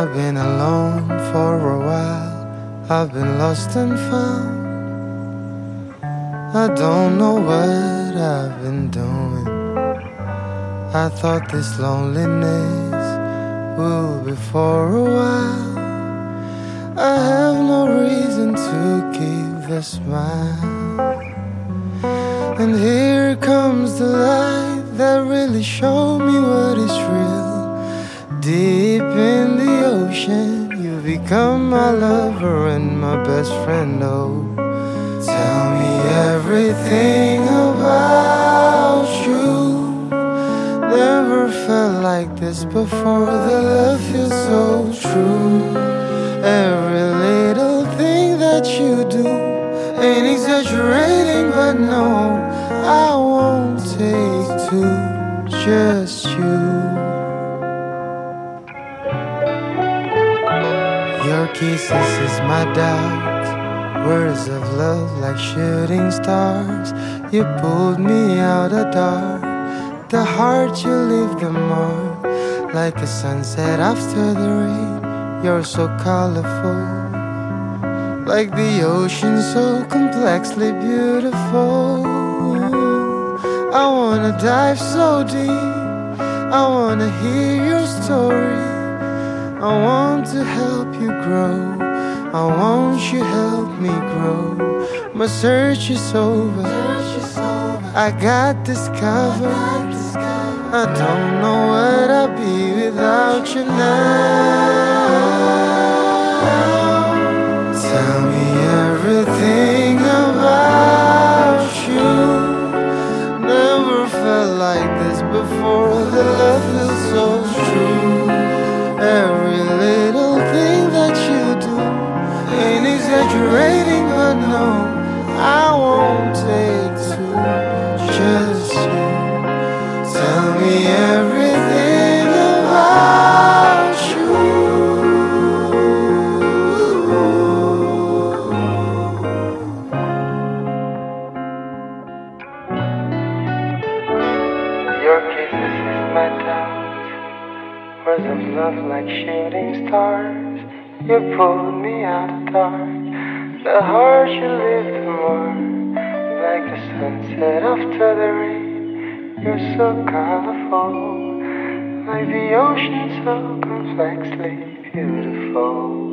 I've been alone for a while. I've been lost and found. I don't know what I've been doing. I thought this loneliness will be for a while. I have no reason to keep the smile. And here comes the light that really showed me what is real. Deep in ocean, you become my lover and my best friend. Oh, tell me everything about you. Never felt like this before. The love feels so true. Every little thing that you do ain't exaggerating, but no, I won't take two, just you. Kisses is my doubt. Words of love like shooting stars. You pulled me out of dark. The heart you leave the mark. Like a sunset after the rain. You're so colorful. Like the ocean, so complexly beautiful. I wanna dive so deep. I wanna hear your story. I want to help you grow. I want you help me grow. My search is over. I got discovered. I don't know what I'd be without you now. Tell me everything about you. Never felt like this before. The love of love like shooting stars. You pulled me out of dark. The heart you lived more. Like the sunset after the rain. You're so colorful. Like the ocean, so complexly beautiful.